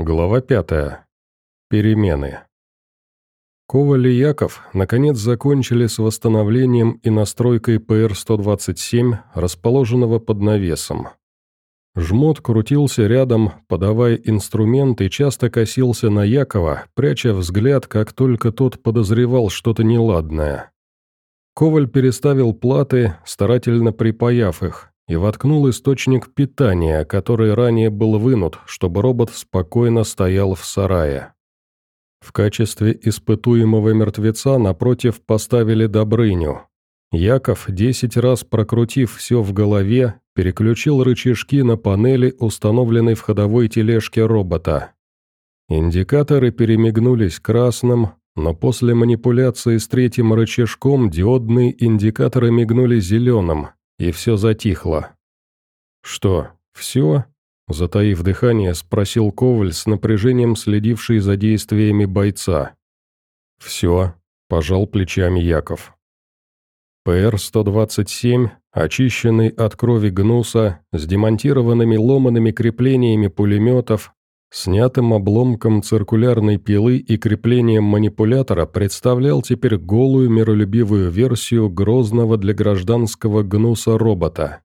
Глава пятая. Перемены. Коваль и Яков наконец закончили с восстановлением и настройкой ПР-127, расположенного под навесом. Жмот крутился рядом, подавая инструмент и часто косился на Якова, пряча взгляд, как только тот подозревал что-то неладное. Коваль переставил платы, старательно припаяв их, и воткнул источник питания, который ранее был вынут, чтобы робот спокойно стоял в сарае. В качестве испытуемого мертвеца напротив поставили Добрыню. Яков, десять раз прокрутив все в голове, переключил рычажки на панели, установленной в ходовой тележке робота. Индикаторы перемигнулись красным, но после манипуляции с третьим рычажком диодные индикаторы мигнули зеленым, и все затихло. «Что, все?» – затаив дыхание, спросил Коваль с напряжением, следивший за действиями бойца. «Все», – пожал плечами Яков. ПР-127, очищенный от крови гнуса, с демонтированными ломаными креплениями пулеметов, снятым обломком циркулярной пилы и креплением манипулятора представлял теперь голую миролюбивую версию грозного для гражданского гнуса робота.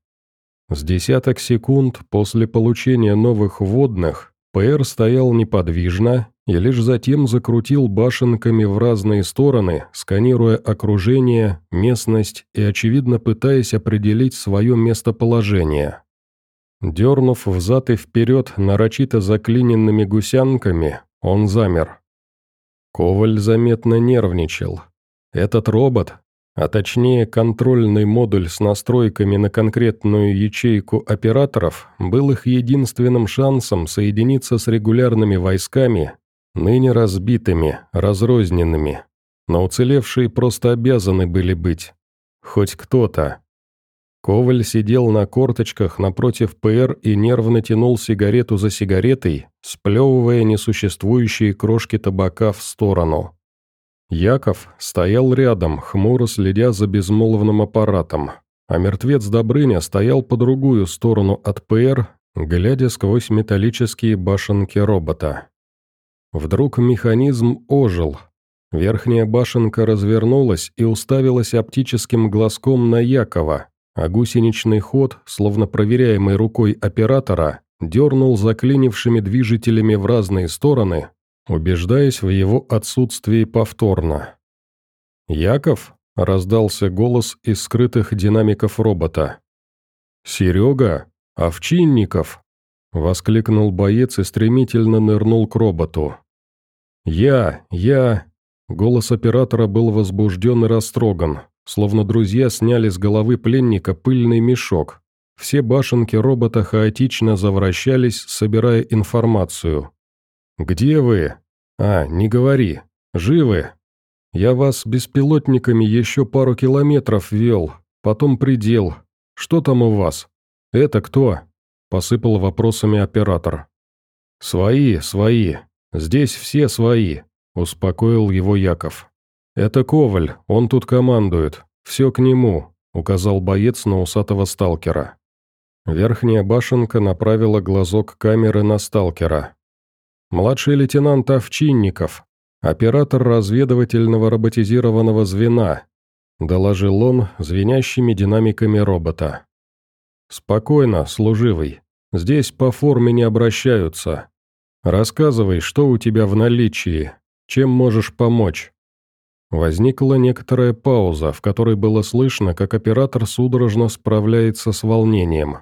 С десяток секунд после получения новых вводных ПР стоял неподвижно и лишь затем закрутил башенками в разные стороны, сканируя окружение, местность и, очевидно, пытаясь определить свое местоположение. Дернув взад и вперед нарочито заклиненными гусянками, он замер. Коваль заметно нервничал. Этот робот, а точнее контрольный модуль с настройками на конкретную ячейку операторов, был их единственным шансом соединиться с регулярными войсками, ныне разбитыми, разрозненными. Но уцелевшие просто обязаны были быть. Хоть кто-то. Коваль сидел на корточках напротив ПР и нервно тянул сигарету за сигаретой, сплевывая несуществующие крошки табака в сторону. Яков стоял рядом, хмуро следя за безмолвным аппаратом, а мертвец Добрыня стоял по другую сторону от ПР, глядя сквозь металлические башенки робота. Вдруг механизм ожил. Верхняя башенка развернулась и уставилась оптическим глазком на Якова, а гусеничный ход, словно проверяемый рукой оператора, дернул заклинившими движителями в разные стороны, убеждаясь в его отсутствии повторно. «Яков?» – раздался голос из скрытых динамиков робота. «Серега? Овчинников?» – воскликнул боец и стремительно нырнул к роботу. «Я, я...» Голос оператора был возбужден и растроган, словно друзья сняли с головы пленника пыльный мешок. Все башенки робота хаотично завращались, собирая информацию. «Где вы?» «А, не говори. Живы? Я вас беспилотниками еще пару километров вел, потом предел. Что там у вас? Это кто?» Посыпал вопросами оператор. «Свои, свои. Здесь все свои», – успокоил его Яков. «Это Коваль, он тут командует. Все к нему», – указал боец на усатого сталкера. Верхняя башенка направила глазок камеры на сталкера. «Младший лейтенант Овчинников, оператор разведывательного роботизированного звена», доложил он звенящими динамиками робота. «Спокойно, служивый. Здесь по форме не обращаются. Рассказывай, что у тебя в наличии, чем можешь помочь». Возникла некоторая пауза, в которой было слышно, как оператор судорожно справляется с волнением.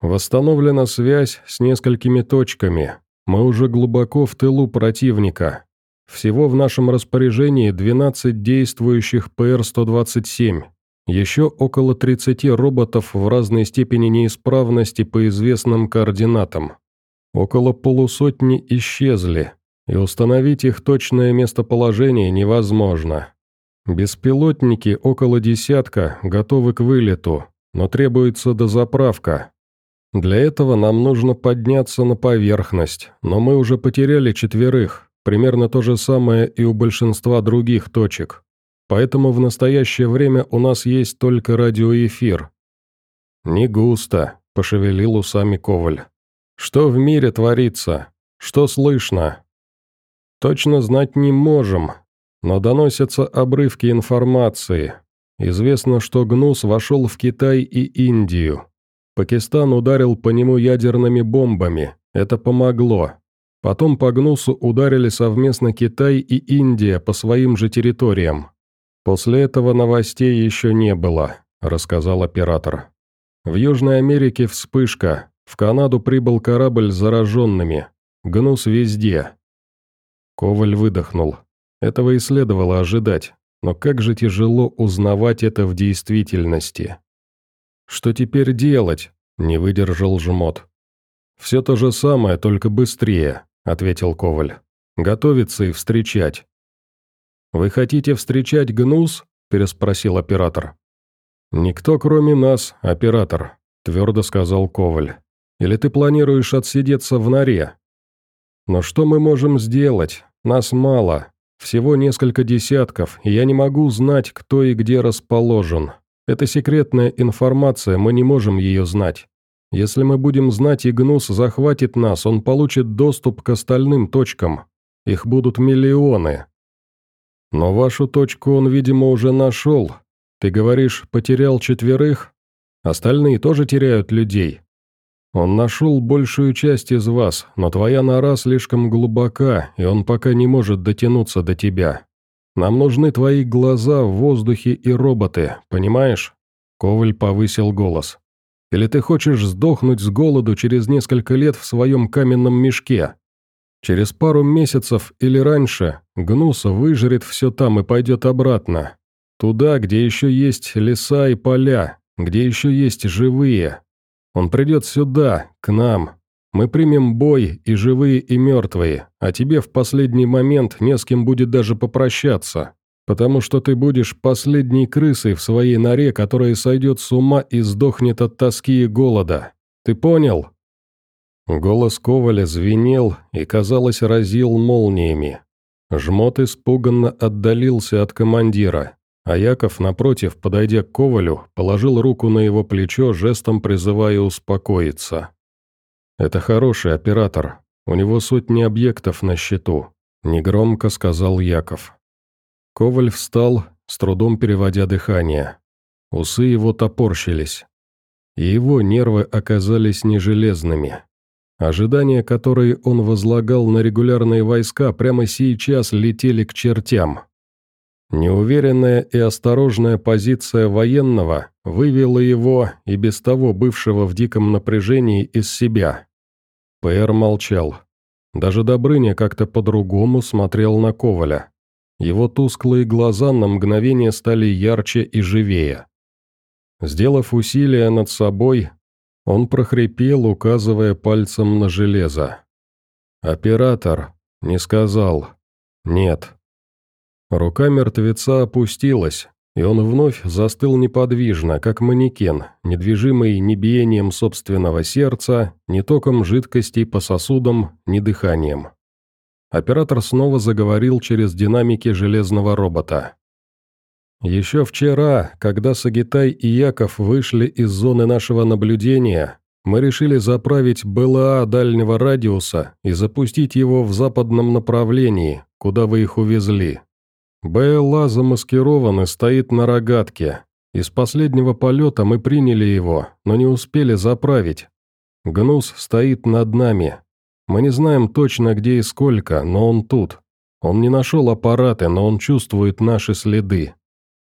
Восстановлена связь с несколькими точками. Мы уже глубоко в тылу противника. Всего в нашем распоряжении 12 действующих ПР-127. Еще около 30 роботов в разной степени неисправности по известным координатам. Около полусотни исчезли, и установить их точное местоположение невозможно. Беспилотники около десятка готовы к вылету, но требуется дозаправка, для этого нам нужно подняться на поверхность, но мы уже потеряли четверых, примерно то же самое и у большинства других точек. Поэтому в настоящее время у нас есть только радиоэфир». «Не густо», – пошевелил усами Коваль. «Что в мире творится? Что слышно?» «Точно знать не можем, но доносятся обрывки информации. Известно, что Гнус вошел в Китай и Индию. Пакистан ударил по нему ядерными бомбами. Это помогло. Потом по Гнусу ударили совместно Китай и Индия по своим же территориям. После этого новостей еще не было, рассказал оператор. В Южной Америке вспышка. В Канаду прибыл корабль с зараженными. Гнус везде. Коваль выдохнул. Этого и следовало ожидать. Но как же тяжело узнавать это в действительности. «Что теперь делать?» – не выдержал жмот. «Все то же самое, только быстрее», – ответил Коваль. «Готовиться и встречать». «Вы хотите встречать гнус?» – переспросил оператор. «Никто, кроме нас, оператор», – твердо сказал Коваль. «Или ты планируешь отсидеться в норе?» «Но что мы можем сделать? Нас мало. Всего несколько десятков, и я не могу знать, кто и где расположен. Это секретная информация, мы не можем ее знать. Если мы будем знать, и Гнус захватит нас, он получит доступ к остальным точкам. Их будут миллионы. Но вашу точку он, видимо, уже нашел. Ты говоришь, потерял четверых? Остальные тоже теряют людей. Он нашел большую часть из вас, но твоя нора слишком глубока, и он пока не может дотянуться до тебя. Нам нужны твои глаза в воздухе и роботы, понимаешь?» Коваль повысил голос. «Или ты хочешь сдохнуть с голоду через несколько лет в своем каменном мешке? Через пару месяцев или раньше Гнуса выжрет все там и пойдет обратно. Туда, где еще есть леса и поля, где еще есть живые, он придет сюда, к нам. Мы примем бой, и живые, и мертвые, а тебе в последний момент не с кем будет даже попрощаться, потому что ты будешь последней крысой в своей норе, которая сойдет с ума и сдохнет от тоски и голода. Ты понял?» Голос Коваля звенел и, казалось, разил молниями. Жмот испуганно отдалился от командира. А Яков, напротив, подойдя к Ковалю, положил руку на его плечо, жестом призывая успокоиться. «Это хороший оператор. У него сотни объектов на счету», — негромко сказал Яков. Коваль встал, с трудом переводя дыхание. Усы его топорщились. И его нервы оказались не железными. Ожидания, которые он возлагал на регулярные войска, прямо сейчас летели к чертям. Неуверенная и осторожная позиция военного вывела его, и без того бывшего в диком напряжении, из себя. Пэр молчал. Даже Добрыня как-то по-другому смотрел на Коваля. Его тусклые глаза на мгновение стали ярче и живее. Сделав усилие над собой, он прохрипел, указывая пальцем на железо. «Оператор», — не сказал. «Нет». Рука мертвеца опустилась, и он вновь застыл неподвижно, как манекен, недвижимый ни биением собственного сердца, ни током жидкости по сосудам, ни дыханием. Оператор снова заговорил через динамики железного робота. «Еще вчера, когда Сагитай и Яков вышли из зоны нашего наблюдения, мы решили заправить БЛА дальнего радиуса и запустить его в западном направлении, куда вы их увезли. БЛА замаскирован и стоит на рогатке. Из последнего полета мы приняли его, но не успели заправить. Гнус стоит над нами. Мы не знаем точно где и сколько, но он тут. Он не нашел аппараты, но он чувствует наши следы.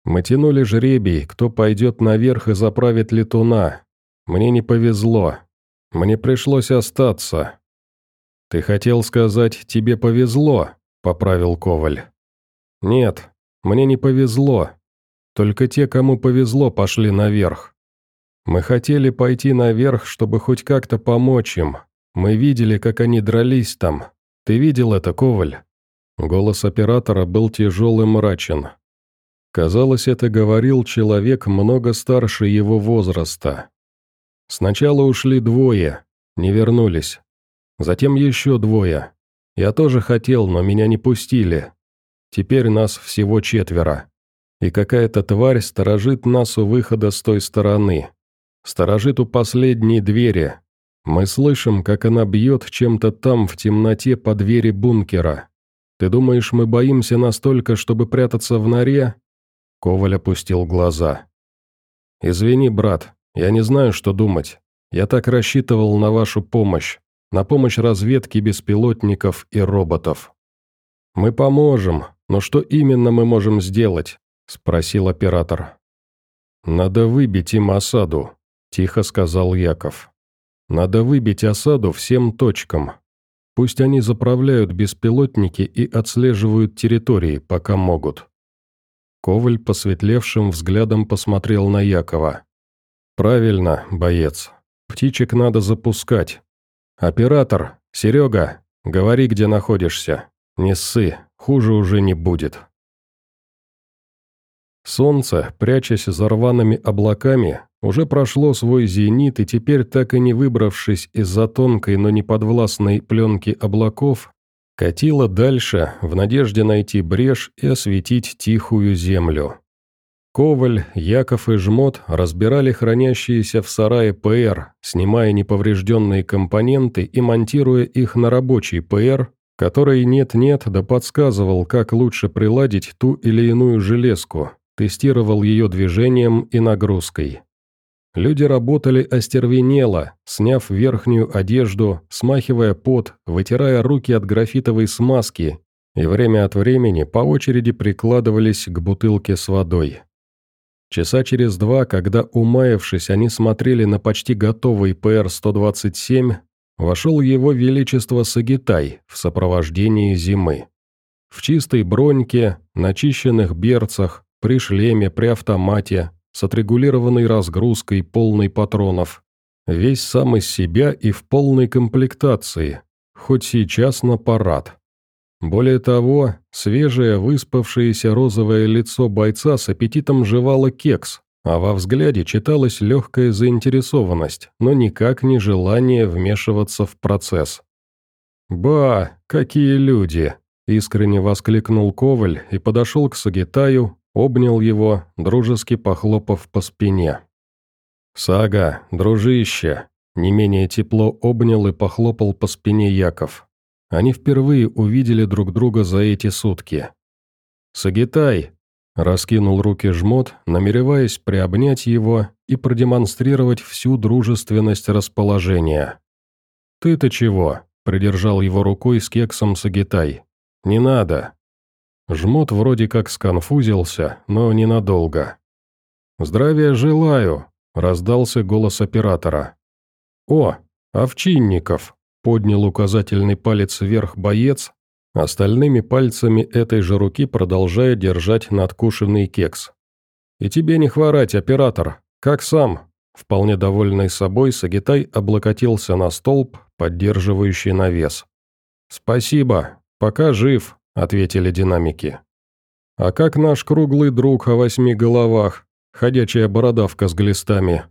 Мы тянули жребий, кто пойдет наверх и заправит летуна. Мне не повезло. Мне пришлось остаться. «Ты хотел сказать, тебе повезло», — поправил Коваль. «Нет, мне не повезло. Только те, кому повезло, пошли наверх. Мы хотели пойти наверх, чтобы хоть как-то помочь им. Мы видели, как они дрались там. Ты видел это, Коваль?» Голос оператора был тяжел и мрачен. Казалось, это говорил человек много старше его возраста. Сначала ушли двое, не вернулись. Затем еще двое. Я тоже хотел, но меня не пустили. Теперь нас всего четверо. И какая-то тварь сторожит нас у выхода с той стороны. Сторожит у последней двери. Мы слышим, как она бьет чем-то там, в темноте, по двери бункера. Ты думаешь, мы боимся настолько, чтобы прятаться в норе?» Коваль опустил глаза. «Извини, брат, я не знаю, что думать. Я так рассчитывал на вашу помощь, на помощь разведки беспилотников и роботов». «Мы поможем, но что именно мы можем сделать?» – спросил оператор. «Надо выбить им осаду», – тихо сказал Яков. «Надо выбить осаду всем точкам, Пусть они заправляют беспилотники и отслеживают территории, пока могут». Коваль посветлевшим взглядом посмотрел на Якова. «Правильно, боец. Птичек надо запускать. Оператор, Серега, говори, где находишься. Не ссы, хуже уже не будет». Солнце, прячась за рваными облаками, уже прошло свой зенит и теперь, так и не выбравшись из-за тонкой, но не подвластной пленки облаков, катило дальше в надежде найти брешь и осветить тихую землю. Коваль, Яков и Жмот разбирали хранящиеся в сарае ПР, снимая неповрежденные компоненты и монтируя их на рабочий ПР, который нет-нет да подсказывал, как лучше приладить ту или иную железку, тестировал ее движением и нагрузкой. Люди работали остервенело, сняв верхнюю одежду, смахивая пот, вытирая руки от графитовой смазки и время от времени по очереди прикладывались к бутылке с водой. Часа через два, когда, умаявшись, они смотрели на почти готовый ПР-127, вошел его величество Сагитай в сопровождении зимы. В чистой броньке, начищенных берцах, при шлеме, при автомате, с отрегулированной разгрузкой, полной патронов. Весь сам из себя и в полной комплектации, хоть сейчас на парад. Более того, свежее выспавшееся розовое лицо бойца с аппетитом жевало кекс, а во взгляде читалась легкая заинтересованность, но никак не желание вмешиваться в процесс. «Ба, какие люди!» – искренне воскликнул Коваль и подошел к Сагитаю, обнял его, дружески похлопав по спине. «Сага, дружище!» Не менее тепло обнял и похлопал по спине Яков. Они впервые увидели друг друга за эти сутки. «Сагитай!» – раскинул руки жмот, намереваясь приобнять его и продемонстрировать всю дружественность расположения. «Ты-то чего?» – придержал его рукой с кексом Сагитай. «Не надо!» Жмот вроде как сконфузился, но ненадолго. «Здравия желаю!» – раздался голос оператора. «О, Овчинников!» – поднял указательный палец вверх боец, остальными пальцами этой же руки продолжая держать надкушенный кекс. «И тебе не хворать, оператор! Как сам?» Вполне довольный собой, Сагитай облокотился на столб, поддерживающий навес. «Спасибо, пока жив», — ответили динамики. «А как наш круглый друг о восьми головах, ходячая бородавка с глистами?»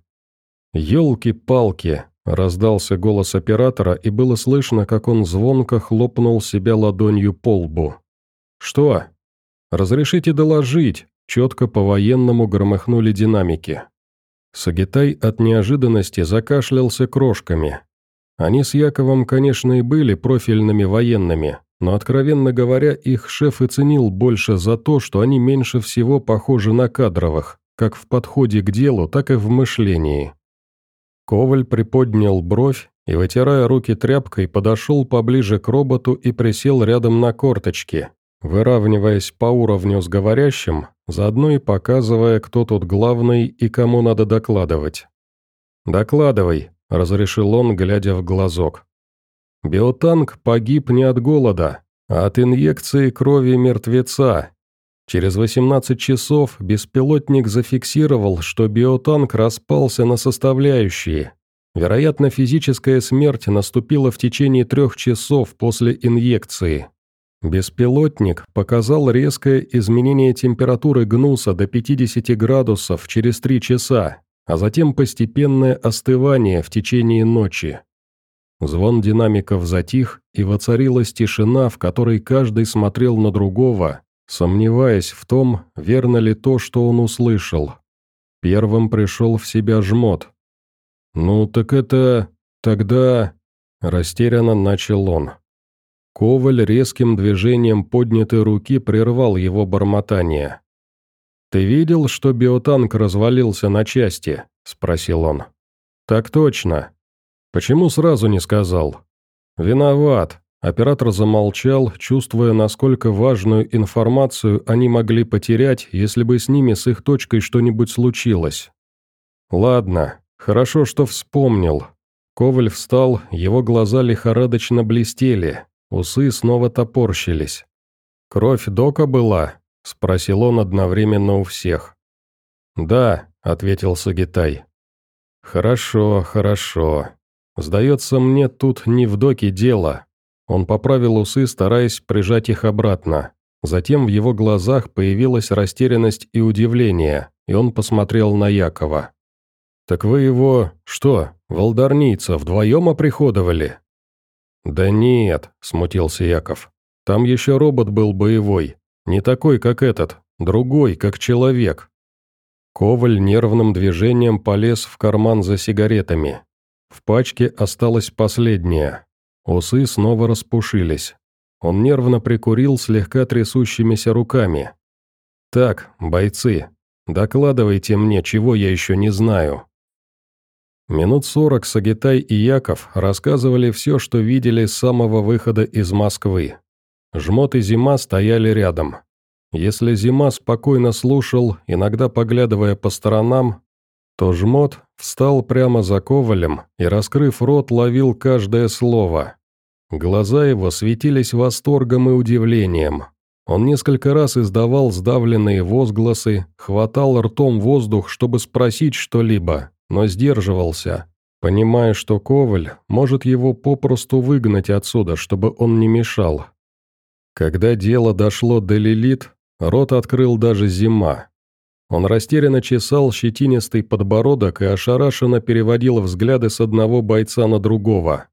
«Елки-палки!» — раздался голос оператора, и было слышно, как он звонко хлопнул себя ладонью по лбу. «Что?» «Разрешите доложить?» — четко по-военному громыхнули динамики. Сагитай от неожиданности закашлялся крошками. Они с Яковом, конечно, и были профильными военными, но, откровенно говоря, их шеф и ценил больше за то, что они меньше всего похожи на кадровых, как в подходе к делу, так и в мышлении. Коваль приподнял бровь и, вытирая руки тряпкой, подошел поближе к роботу и присел рядом на корточки, выравниваясь по уровню с говорящим, заодно и показывая, кто тут главный и кому надо докладывать. «Докладывай», — разрешил он, глядя в глазок. Биотанк погиб не от голода, а от инъекции крови мертвеца. Через 18 часов беспилотник зафиксировал, что биотанк распался на составляющие. Вероятно, физическая смерть наступила в течение трех часов после инъекции. Беспилотник показал резкое изменение температуры гнуса до 50 градусов через 3 часа, а затем постепенное остывание в течение ночи. Звон динамиков затих, и воцарилась тишина, в которой каждый смотрел на другого, сомневаясь в том, верно ли то, что он услышал. Первым пришел в себя жмот. «Ну так это...» тогда...» Растерянно начал он. Коваль резким движением поднятой руки прервал его бормотание. «Ты видел, что биотанк развалился на части?» – спросил он. «Так точно. Почему сразу не сказал?» «Виноват». Оператор замолчал, чувствуя, насколько важную информацию они могли потерять, если бы с ними, с их точкой, что-нибудь случилось. «Ладно, хорошо, что вспомнил». Коваль встал, его глаза лихорадочно блестели, усы снова топорщились. «Кровь Дока была?» – спросил он одновременно у всех. «Да», – ответил Сагитай. «Хорошо, хорошо. Сдается мне, тут не в Доке дело». Он поправил усы, стараясь прижать их обратно. Затем в его глазах появилась растерянность и удивление, и он посмотрел на Якова. «Так вы его, что, волдарница, вдвоем оприходовали?» «Да нет», – смутился Яков. «Там еще робот был боевой, не такой, как этот, другой, как человек. Коваль нервным движением полез в карман за сигаретами. В пачке осталась последняя. Усы снова распушились. Он нервно прикурил слегка трясущимися руками. «Так, бойцы, докладывайте мне, чего я еще не знаю». Минут сорок Сагитай и Яков рассказывали все, что видели с самого выхода из Москвы. Жмот и Зима стояли рядом. Если Зима спокойно слушал, иногда поглядывая по сторонам, то Жмот встал прямо за Ковалем и, раскрыв рот, ловил каждое слово. Глаза его светились восторгом и удивлением. Он несколько раз издавал сдавленные возгласы, хватал ртом воздух, чтобы спросить что-либо, но сдерживался, понимая, что Коваль может его попросту выгнать отсюда, чтобы он не мешал. Когда дело дошло до Лилит, рот открыл даже зима. Он растерянно чесал щетинистый подбородок и ошарашенно переводил взгляды с одного бойца на другого.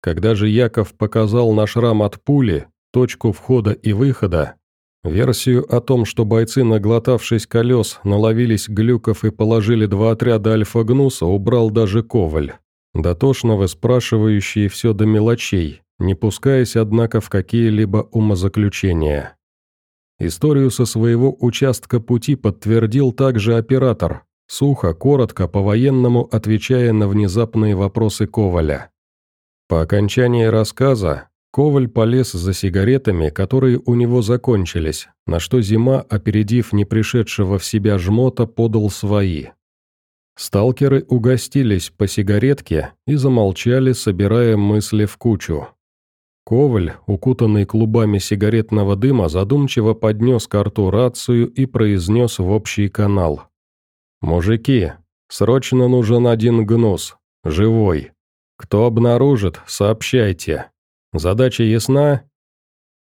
Когда же Яков показал на шрам от пули, точку входа и выхода, версию о том, что бойцы, наглотавшись колес, наловились глюков и положили два отряда альфа-гнуса, убрал даже Коваль, дотошно выспрашивающий все до мелочей, не пускаясь, однако, в какие-либо умозаключения. Историю со своего участка пути подтвердил также оператор, сухо, коротко, по-военному отвечая на внезапные вопросы Коваля. По окончании рассказа Коваль полез за сигаретами, которые у него закончились, на что Зима, опередив не пришедшего в себя жмота, подал свои. Сталкеры угостились по сигаретке и замолчали, собирая мысли в кучу. Коваль, укутанный клубами сигаретного дыма, задумчиво поднес к рту рацию и произнес в общий канал. «Мужики, срочно нужен один гнус, живой. Кто обнаружит, сообщайте. Задача ясна?»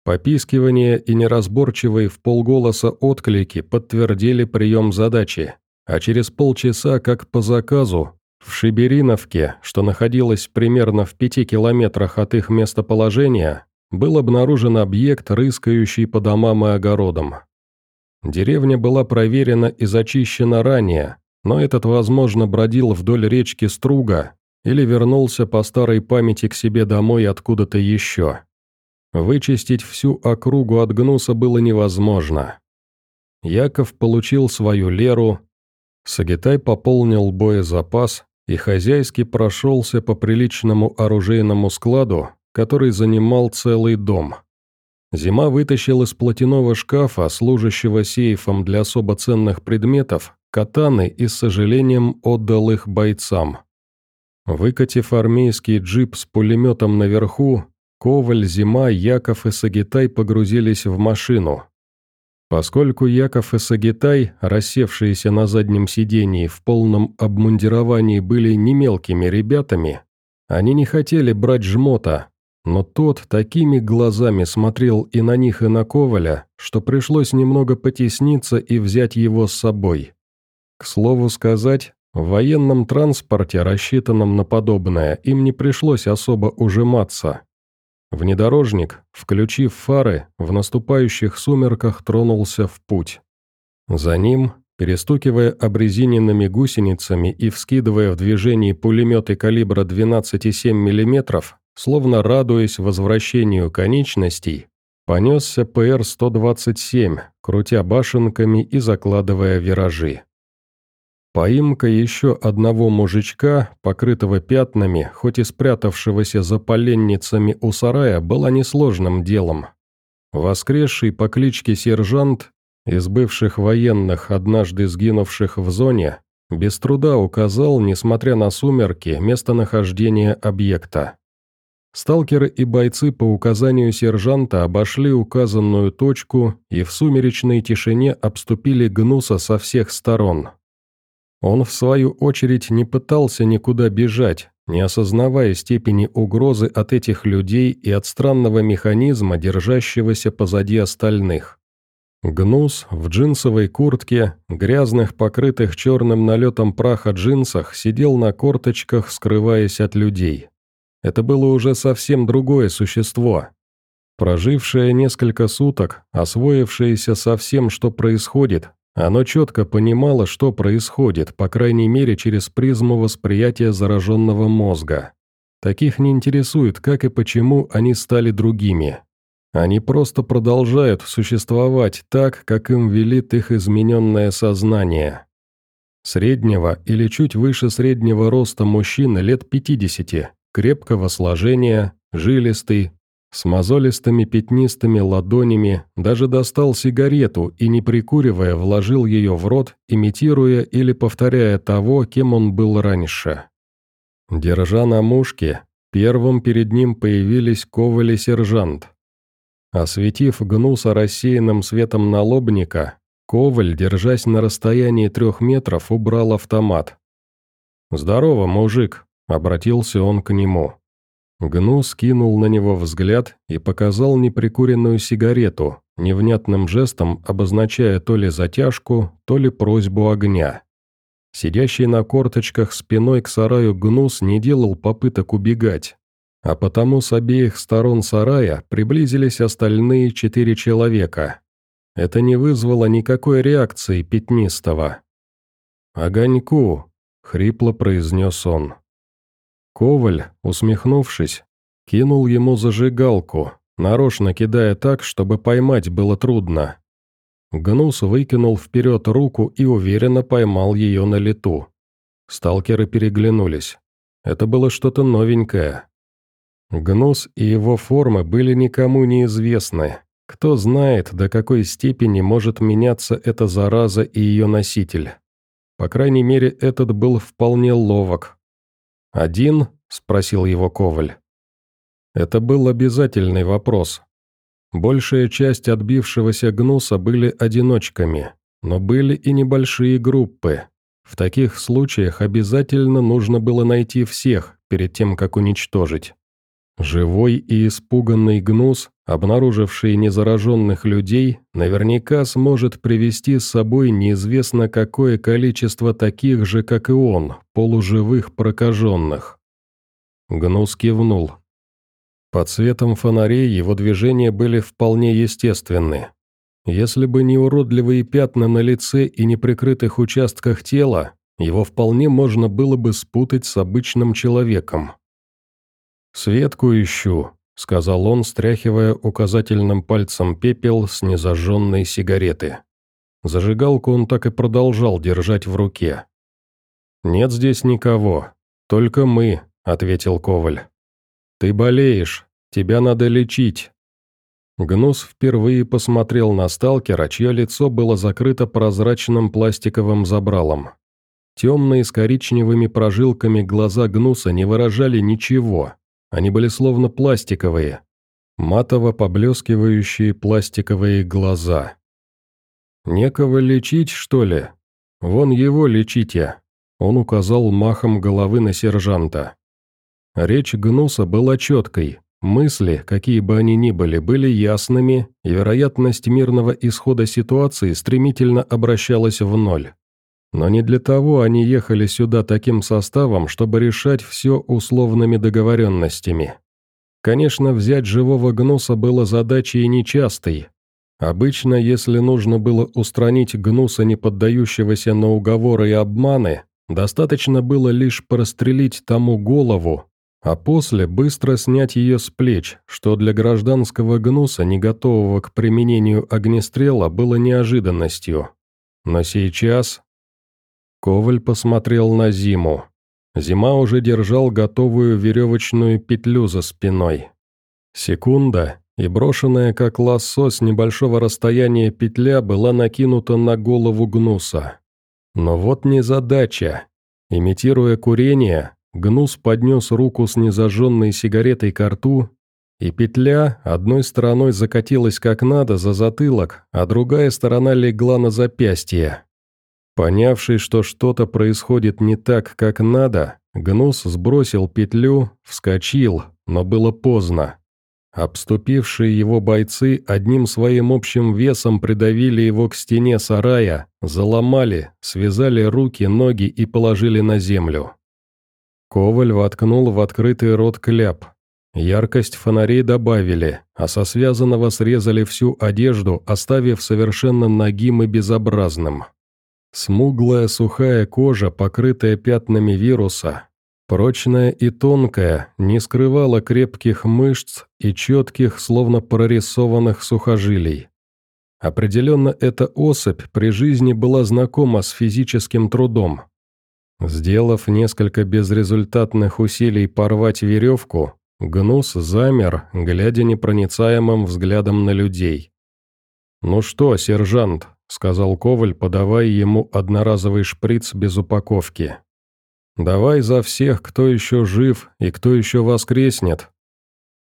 Попискивание и неразборчивые в полголоса отклики подтвердили прием задачи, а через полчаса, как по заказу, в Шибериновке, что находилось примерно в пяти километрах от их местоположения, был обнаружен объект, рыскающий по домам и огородам. Деревня была проверена и зачищена ранее, но этот, возможно, бродил вдоль речки Струга или вернулся по старой памяти к себе домой откуда-то еще. Вычистить всю округу от гнуса было невозможно. Яков получил свою леру, Сагитай пополнил боезапас, и хозяйски прошелся по приличному оружейному складу, который занимал целый дом. Зима вытащил из платяного шкафа, служащего сейфом для особо ценных предметов, катаны и с сожалением отдал их бойцам. Выкатив армейский джип с пулеметом наверху, Коваль, Зима, Яков и Сагитай погрузились в машину, Поскольку Яков и Сагитай, рассевшиеся на заднем сидении в полном обмундировании, были не мелкими ребятами, они не хотели брать жмота, но тот такими глазами смотрел и на них, и на Коваля, что пришлось немного потесниться и взять его с собой. К слову сказать, в военном транспорте, рассчитанном на подобное, им не пришлось особо ужиматься. Внедорожник, включив фары, в наступающих сумерках тронулся в путь. За ним, перестукивая обрезиненными гусеницами и вскидывая в движении пулеметы калибра 12,7 мм, словно радуясь возвращению конечностей, понесся ПР-127, крутя башенками и закладывая виражи. Поимка еще одного мужичка, покрытого пятнами, хоть и спрятавшегося за поленницами у сарая, была несложным делом. Воскресший по кличке Сержант из бывших военных, однажды сгинувших в зоне, без труда указал, несмотря на сумерки, местонахождение объекта. Сталкеры и бойцы по указанию сержанта обошли указанную точку и в сумеречной тишине обступили Гнуса со всех сторон. Он, в свою очередь, не пытался никуда бежать, не осознавая степени угрозы от этих людей и от странного механизма, держащегося позади остальных. Гнус в джинсовой куртке, грязных, покрытых черным налетом праха джинсах, сидел на корточках, скрываясь от людей. Это было уже совсем другое существо. Прожившее несколько суток, освоившееся со всем, что происходит, оно четко понимало, что происходит, по крайней мере через призму восприятия зараженного мозга. Таких не интересует, как и почему они стали другими. Они просто продолжают существовать так, как им велит их измененное сознание. Среднего или чуть выше среднего роста мужчина лет 50, крепкого сложения, жилистый, с мозолистыми пятнистыми ладонями, даже достал сигарету и, не прикуривая, вложил ее в рот, имитируя или повторяя того, кем он был раньше. Держа на мушке, первым перед ним появились Коваль и сержант. Осветив гнуса рассеянным светом налобника, Коваль, держась на расстоянии трех метров, убрал автомат. «Здорово, мужик», — обратился он к нему. Гну скинул на него взгляд и показал неприкуренную сигарету, невнятным жестом обозначая то ли затяжку, то ли просьбу огня. Сидящий на корточках спиной к сараю Гнус не делал попыток убегать, а потому с обеих сторон сарая приблизились остальные четыре человека. Это не вызвало никакой реакции Пятнистого. «Огоньку», — хрипло произнес он. Коваль, усмехнувшись, кинул ему зажигалку, нарочно кидая так, чтобы поймать было трудно. Гнус выкинул вперед руку и уверенно поймал ее на лету. Сталкеры переглянулись. Это было что-то новенькое. Гнус и его формы были никому неизвестны. Кто знает, до какой степени может меняться эта зараза и ее носитель. По крайней мере, этот был вполне ловок, «Один?» – спросил его Коваль. Это был обязательный вопрос. Большая часть отбившегося гнуса были одиночками, но были и небольшие группы. В таких случаях обязательно нужно было найти всех перед тем, как уничтожить. Живой и испуганный гнус, обнаруживший незараженных людей, наверняка сможет привести с собой неизвестно какое количество таких же, как и он, полуживых прокаженных. Гнус кивнул. Под светом фонарей его движения были вполне естественны. Если бы не уродливые пятна на лице и неприкрытых участках тела, его вполне можно было бы спутать с обычным человеком. «Светку ищу», — сказал он, стряхивая указательным пальцем пепел с незажженной сигареты. Зажигалку он так и продолжал держать в руке. «Нет здесь никого, только мы», — ответил Коваль. «Ты болеешь, тебя надо лечить». Гнус впервые посмотрел на сталкера, чье лицо было закрыто прозрачным пластиковым забралом. Темные с коричневыми прожилками глаза Гнуса не выражали ничего, они были словно пластиковые, матово поблескивающие пластиковые глаза. «Некого лечить, что ли? Вон его лечите!» Он указал махом головы на сержанта. Речь Гнуса была четкой, мысли, какие бы они ни были, были ясными, и вероятность мирного исхода ситуации стремительно обращалась в ноль. Но не для того они ехали сюда таким составом, чтобы решать все условными договоренностями. Конечно, взять живого гнуса было задачей нечастой. Обычно, если нужно было устранить гнуса, не поддающегося на уговоры и обманы, достаточно было лишь прострелить тому голову, а после быстро снять ее с плеч, что для гражданского гнуса, не готового к применению огнестрела, было неожиданностью. Но сейчас... Коваль посмотрел на Зиму. Зима уже держал готовую веревочную петлю за спиной. Секунда, и брошенная как лассо с небольшого расстояния петля была накинута на голову гнуса. Но вот не задача. Имитируя курение, гнус поднес руку с незажженной сигаретой к рту, и петля одной стороной закатилась как надо за затылок, а другая сторона легла на запястье. Понявший, что что-то происходит не так, как надо, гнус сбросил петлю, вскочил, но было поздно. Обступившие его бойцы одним своим общим весом придавили его к стене сарая, заломали, связали руки, ноги и положили на землю. Коваль воткнул в открытый рот кляп. Яркость фонарей добавили, а со связанного срезали всю одежду, оставив совершенно нагим и безобразным. Смуглая сухая кожа, покрытая пятнами вируса, Прочная и тонкая, не скрывала крепких мышц и четких, словно прорисованных сухожилий. Определенно эта особь при жизни была знакома с физическим трудом. Сделав несколько безрезультатных усилий порвать веревку, Гнус замер, глядя непроницаемым взглядом на людей. «Ну что, сержант», — сказал Коваль, подавая ему одноразовый шприц без упаковки. Давай за всех, кто еще жив и кто еще воскреснет.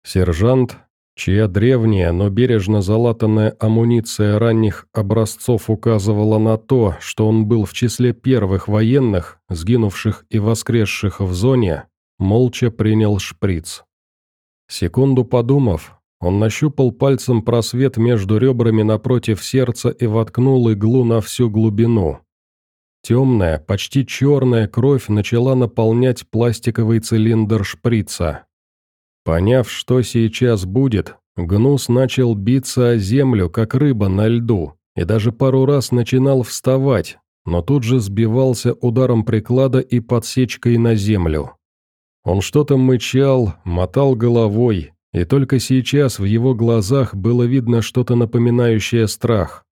Сержант, чья древняя, но бережно залатанная амуниция ранних образцов указывала на то, что он был в числе первых военных, сгинувших и воскресших в зоне, молча принял шприц. Секунду подумав, он нащупал пальцем просвет между ребрами напротив сердца и воткнул иглу на всю глубину. Темная, почти черная кровь начала наполнять пластиковый цилиндр шприца. Поняв, что сейчас будет, Гнус начал биться о землю, как рыба на льду, и даже пару раз начинал вставать, но тут же сбивался ударом приклада и подсечкой на землю. Он что-то мычал, мотал головой, и только сейчас в его глазах было видно что-то напоминающее страх.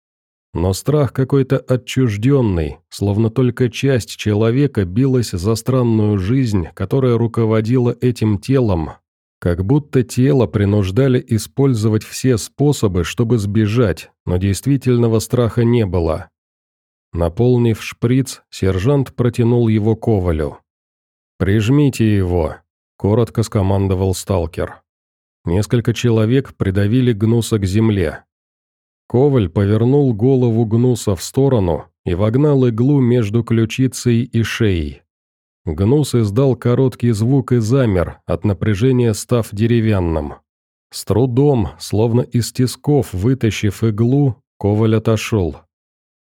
Но страх какой-то отчужденный, словно только часть человека билась за странную жизнь, которая руководила этим телом, как будто тело принуждали использовать все способы, чтобы сбежать, но действительного страха не было. Наполнив шприц, сержант протянул его Ковалю. «Прижмите его», — коротко скомандовал сталкер. Несколько человек придавили гнуса к земле. Коваль повернул голову Гнуса в сторону и вогнал иглу между ключицей и шеей. Гнус издал короткий звук и замер, от напряжения став деревянным. С трудом, словно из тисков вытащив иглу, Коваль отошел.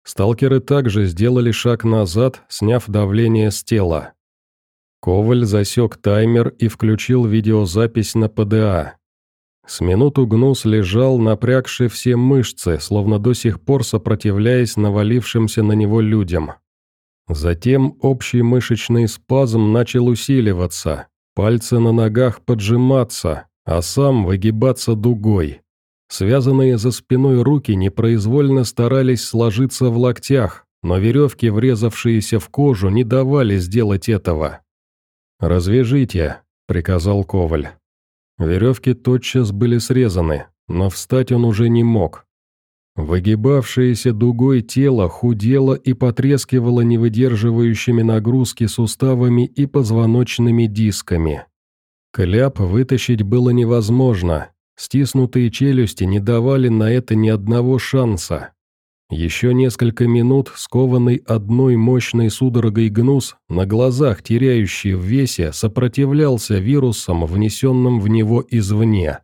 Сталкеры также сделали шаг назад, сняв давление с тела. Коваль засек таймер и включил видеозапись на ПДА. С минуту Гнус лежал, напрягший все мышцы, словно до сих пор сопротивляясь навалившимся на него людям. Затем общий мышечный спазм начал усиливаться, пальцы на ногах поджиматься, а сам выгибаться дугой. Связанные за спиной руки непроизвольно старались сложиться в локтях, но веревки, врезавшиеся в кожу, не давали сделать этого. «Развяжите», — приказал Коваль. Веревки тотчас были срезаны, но встать он уже не мог. Выгибавшееся дугой тело худело и потрескивало невыдерживающими нагрузки суставами и позвоночными дисками. Кляп вытащить было невозможно, стиснутые челюсти не давали на это ни одного шанса. Еще несколько минут, скованный одной мощной судорогой гнус, на глазах теряющий в весе, сопротивлялся вирусам, внесенным в него извне.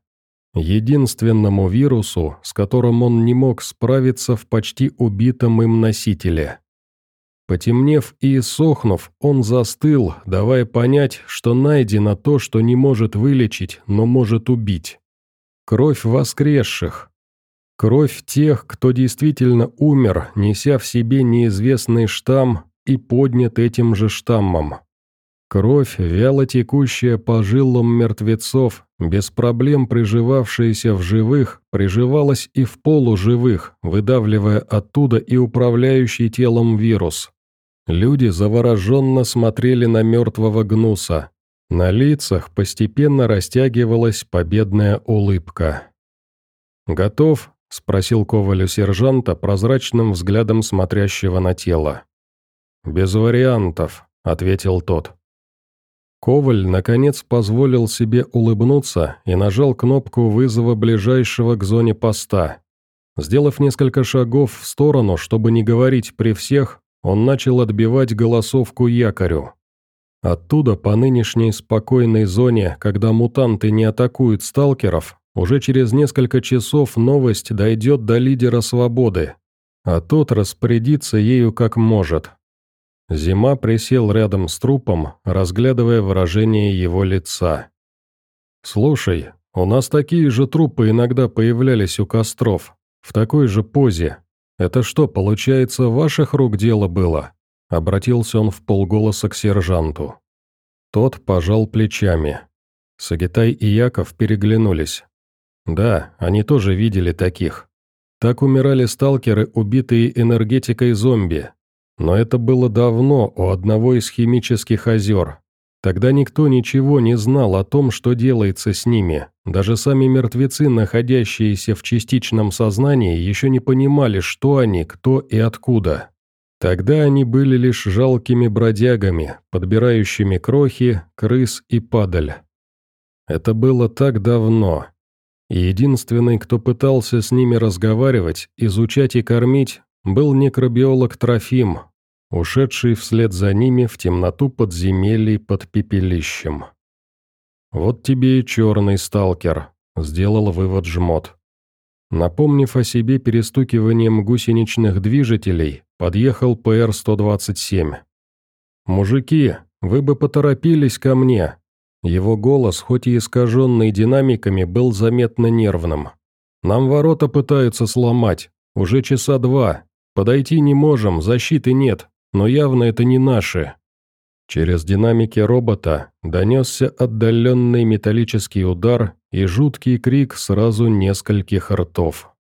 Единственному вирусу, с которым он не мог справиться в почти убитом им носителе. Потемнев и сохнув, он застыл, давая понять, что найдено то, что не может вылечить, но может убить. Кровь воскресших, Кровь тех, кто действительно умер, неся в себе неизвестный штамм и поднят этим же штаммом. Кровь, вяло текущая по жилам мертвецов, без проблем приживавшаяся в живых, приживалась и в полуживых, выдавливая оттуда и управляющий телом вирус. Люди завороженно смотрели на мертвого гнуса. На лицах постепенно растягивалась победная улыбка. «Готов?» – спросил Ковалю сержанта, прозрачным взглядом смотрящего на тело. «Без вариантов», – ответил тот. Коваль, наконец, позволил себе улыбнуться и нажал кнопку вызова ближайшего к зоне поста. Сделав несколько шагов в сторону, чтобы не говорить при всех, он начал отбивать голосовку якорю. Оттуда по нынешней спокойной зоне, когда мутанты не атакуют сталкеров, уже через несколько часов новость дойдет до лидера свободы, а тот распорядится ею как может. Зима присел рядом с трупом, разглядывая выражение его лица. «Слушай, у нас такие же трупы иногда появлялись у костров, в такой же позе. Это что, получается, ваших рук дело было?» Обратился он в полголоса к сержанту. Тот пожал плечами. Сагитай и Яков переглянулись. Да, они тоже видели таких. Так умирали сталкеры, убитые энергетикой зомби, но это было давно у одного из химических озер. Тогда никто ничего не знал о том, что делается с ними. Даже сами мертвецы, находящиеся в частичном сознании, еще не понимали, что они, кто и откуда. Тогда они были лишь жалкими бродягами, подбирающими крохи, крыс и падаль. Это было так давно. Единственный, кто пытался с ними разговаривать, изучать и кормить, был некробиолог Трофим, ушедший вслед за ними в темноту подземелий под пепелищем. «Вот тебе и черный сталкер», — сделал вывод жмот. Напомнив о себе перестукиванием гусеничных движителей, подъехал ПР-127. «Мужики, вы бы поторопились ко мне!» Его голос, хоть и искаженный динамиками, был заметно нервным. «Нам ворота пытаются сломать. Уже часа два. Подойти не можем, защиты нет, но явно это не наши». Через динамики робота донесся отдаленный металлический удар и жуткий крик сразу нескольких ртов.